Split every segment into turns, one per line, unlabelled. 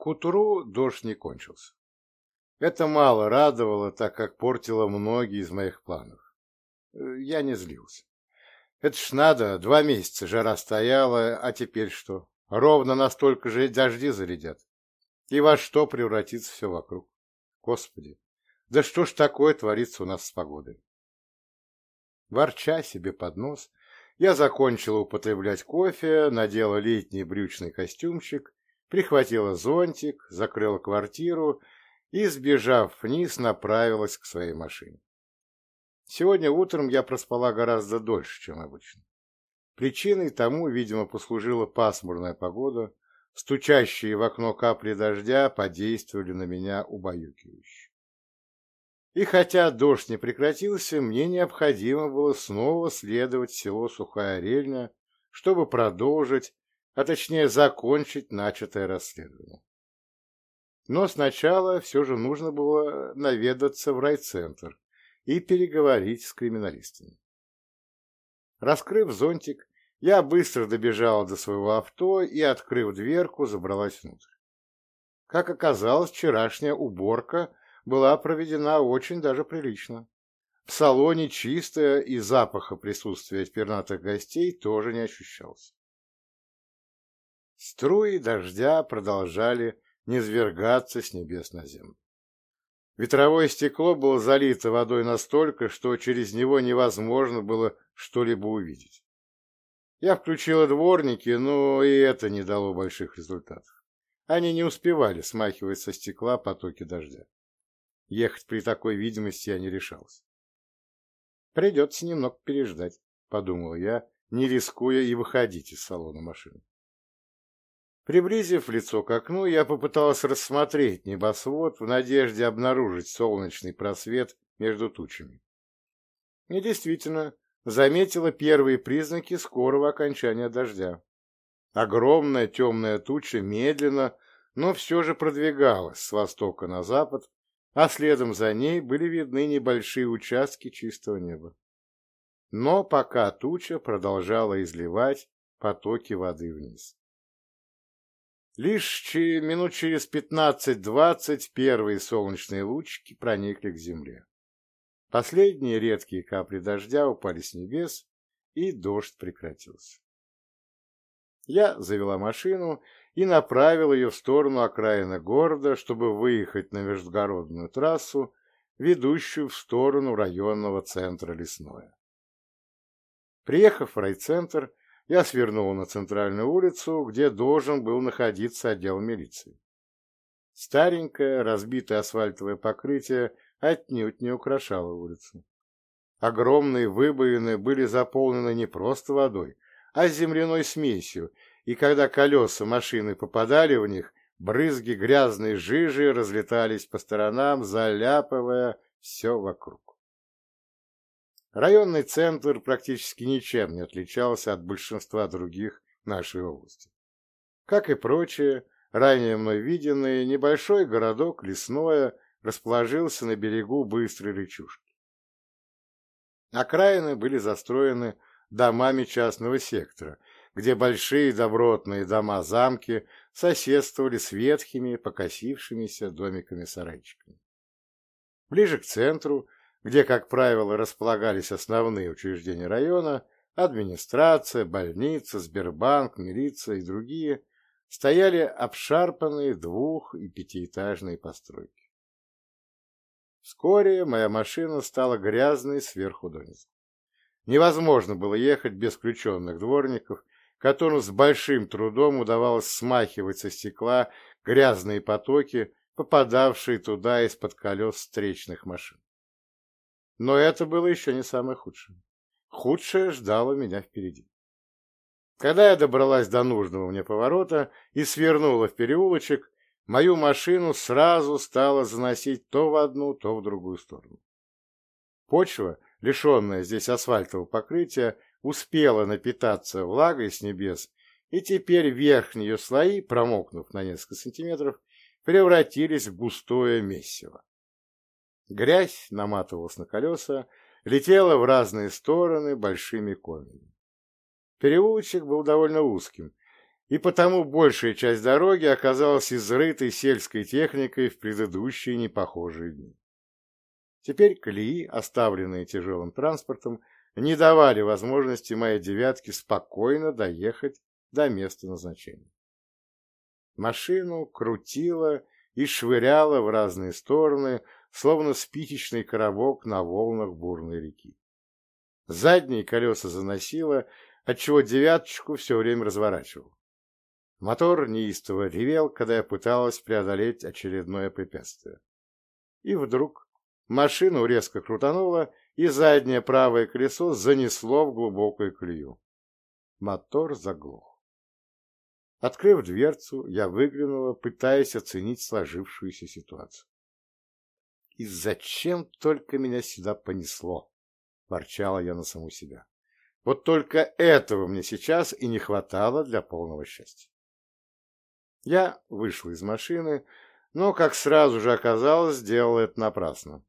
К утру дождь не кончился. Это мало радовало, так как портило многие из моих планов. Я не злился. Это ж надо, два месяца жара стояла, а теперь что? Ровно настолько же дожди зарядят. И во что превратится все вокруг? Господи, да что ж такое творится у нас с погодой? Ворча себе под нос, я закончила употреблять кофе, надела летний брючный костюмчик, прихватила зонтик, закрыла квартиру и, сбежав вниз, направилась к своей машине. Сегодня утром я проспала гораздо дольше, чем обычно. Причиной тому, видимо, послужила пасмурная погода, стучащие в окно капли дождя подействовали на меня убаюкивающе. И хотя дождь не прекратился, мне необходимо было снова следовать в село Сухая Рельня, чтобы продолжить, а точнее закончить начатое расследование. Но сначала все же нужно было наведаться в райцентр и переговорить с криминалистами. Раскрыв зонтик, я быстро добежала до своего авто и, открыв дверку, забралась внутрь. Как оказалось, вчерашняя уборка была проведена очень даже прилично. В салоне чистое и запаха присутствия пернатых гостей тоже не ощущался. Струи дождя продолжали низвергаться с небес на землю. Ветровое стекло было залито водой настолько, что через него невозможно было что-либо увидеть. Я включила дворники, но и это не дало больших результатов. Они не успевали смахивать со стекла потоки дождя. Ехать при такой видимости я не решался. Придется немного переждать, подумал я, не рискуя и выходить из салона машины. Приблизив лицо к окну, я попыталась рассмотреть небосвод в надежде обнаружить солнечный просвет между тучами. И действительно, заметила первые признаки скорого окончания дождя. Огромная темная туча медленно, но все же продвигалась с востока на запад, а следом за ней были видны небольшие участки чистого неба. Но пока туча продолжала изливать потоки воды вниз. Лишь минут через пятнадцать-двадцать первые солнечные лучики проникли к земле. Последние редкие капли дождя упали с небес, и дождь прекратился. Я завела машину и направил ее в сторону окраины города, чтобы выехать на междугородную трассу, ведущую в сторону районного центра Лесное. Приехав в райцентр, я свернул на центральную улицу, где должен был находиться отдел милиции. Старенькое, разбитое асфальтовое покрытие отнюдь не украшало улицу. Огромные выбоины были заполнены не просто водой, а земляной смесью, и когда колеса машины попадали в них, брызги грязной жижи разлетались по сторонам, заляпывая все вокруг. Районный центр практически ничем не отличался от большинства других нашей области. Как и прочее, ранее мной виденный небольшой городок Лесное расположился на берегу быстрой речушки. Окраины были застроены домами частного сектора, где большие добротные дома-замки соседствовали с ветхими, покосившимися домиками-сарайчиками. Ближе к центру, где, как правило, располагались основные учреждения района, администрация, больница, Сбербанк, милиция и другие, стояли обшарпанные двух- и пятиэтажные постройки. Вскоре моя машина стала грязной сверху донизу. Невозможно было ехать без включенных дворников, которым с большим трудом удавалось смахивать со стекла грязные потоки, попадавшие туда из-под колес встречных машин. Но это было еще не самое худшее. Худшее ждало меня впереди. Когда я добралась до нужного мне поворота и свернула в переулочек, мою машину сразу стало заносить то в одну, то в другую сторону. Почва, лишенная здесь асфальтового покрытия, успела напитаться влагой с небес, и теперь верхние слои, промокнув на несколько сантиметров, превратились в густое месиво. Грязь наматывалась на колеса, летела в разные стороны большими комьями. Переулочек был довольно узким, и потому большая часть дороги оказалась изрытой сельской техникой в предыдущие непохожие дни. Теперь колеи, оставленные тяжелым транспортом, не давали возможности моей девятке спокойно доехать до места назначения. Машину крутило и швыряло в разные стороны, словно спичечный коробок на волнах бурной реки. Задние колеса заносило, отчего девяточку все время разворачивал. Мотор неистово ревел, когда я пыталась преодолеть очередное препятствие. И вдруг машину резко крутануло, и заднее правое колесо занесло в глубокую колею. Мотор заглох. Открыв дверцу, я выглянула, пытаясь оценить сложившуюся ситуацию. «И зачем только меня сюда понесло?» – ворчала я на саму себя. «Вот только этого мне сейчас и не хватало для полного счастья». Я вышла из машины, но, как сразу же оказалось, сделала это напрасно.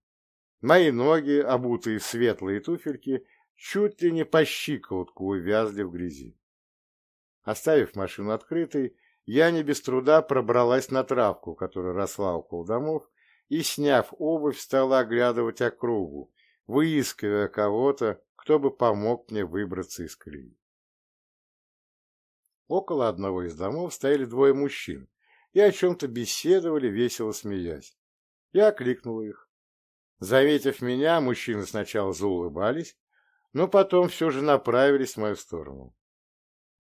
Мои ноги, обутые в светлые туфельки, чуть ли не по щиколотку увязли в грязи. Оставив машину открытой, я не без труда пробралась на травку, которая росла около домов, и, сняв обувь, стала оглядывать округу, выискивая кого-то, кто бы помог мне выбраться из колеи. Около одного из домов стояли двое мужчин и о чем-то беседовали, весело смеясь. Я окликнул их. Заметив меня, мужчины сначала заулыбались, но потом все же направились в мою сторону.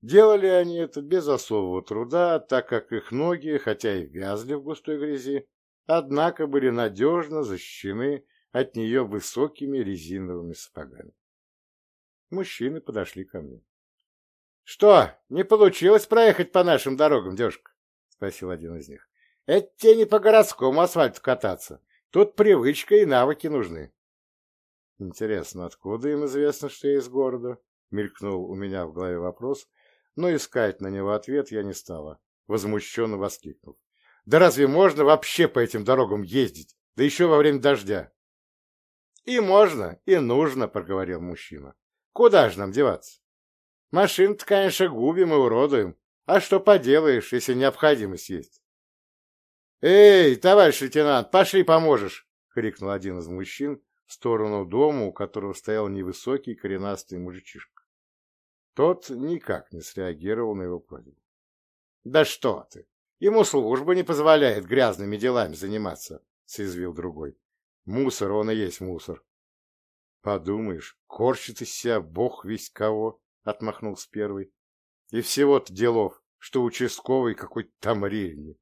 Делали они это без особого труда, так как их ноги, хотя и вязли в густой грязи, однако были надежно защищены от нее высокими резиновыми сапогами. Мужчины подошли ко мне. — Что, не получилось проехать по нашим дорогам, девушка? — спросил один из них. — Это тебе не по городскому асфальту кататься. Тут привычка и навыки нужны. — Интересно, откуда им известно, что я из города? — мелькнул у меня в голове вопрос, но искать на него ответ я не стала, возмущенно воскликнув. — Да разве можно вообще по этим дорогам ездить, да еще во время дождя? — И можно, и нужно, — проговорил мужчина. — Куда же нам деваться? Машин-то, конечно, губим и уродуем. А что поделаешь, если необходимость есть? «Эй, товарищ лейтенант, пошли поможешь!» — крикнул один из мужчин в сторону дома, у которого стоял невысокий коренастый мужичишка. Тот никак не среагировал на его просьбу. «Да что ты! Ему служба не позволяет грязными делами заниматься», — соизвил другой. «Мусор, он и есть мусор». «Подумаешь, корчит из себя бог весь кого», — отмахнулся первый. — И всего-то делов, что участковый какой-то там рельни.